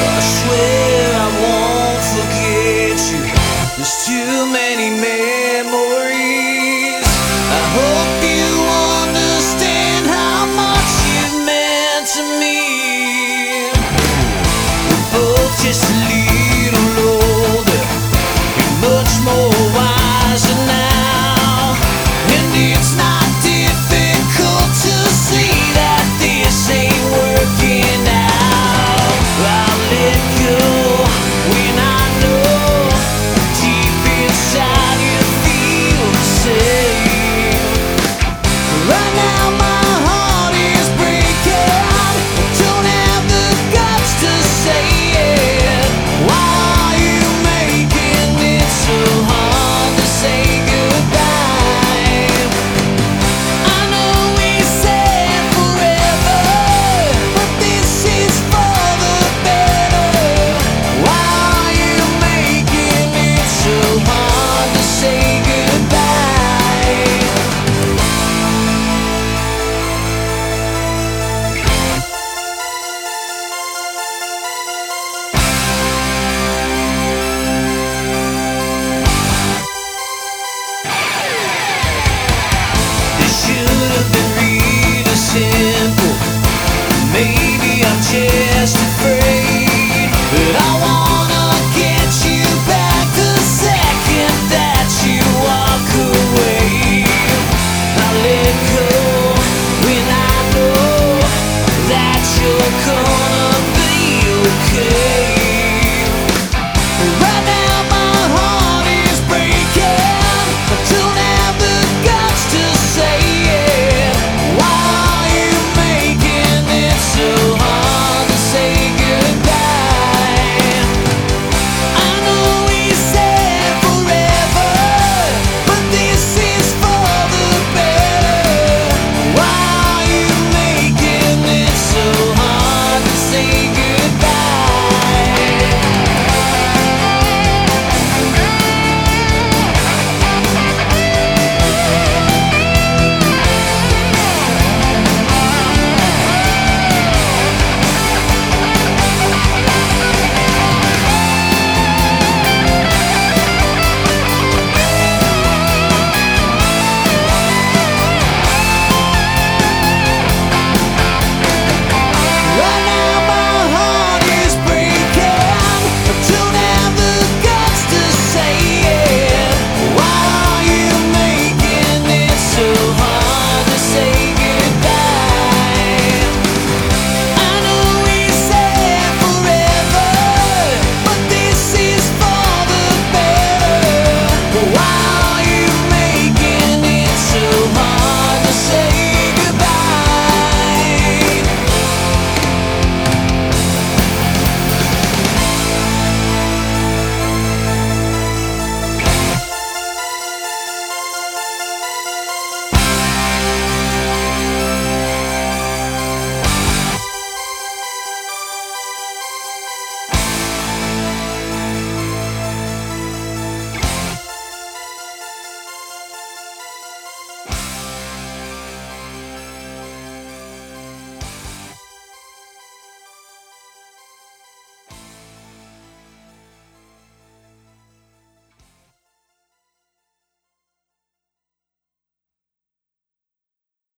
I swear I won't forget you. There's too many men.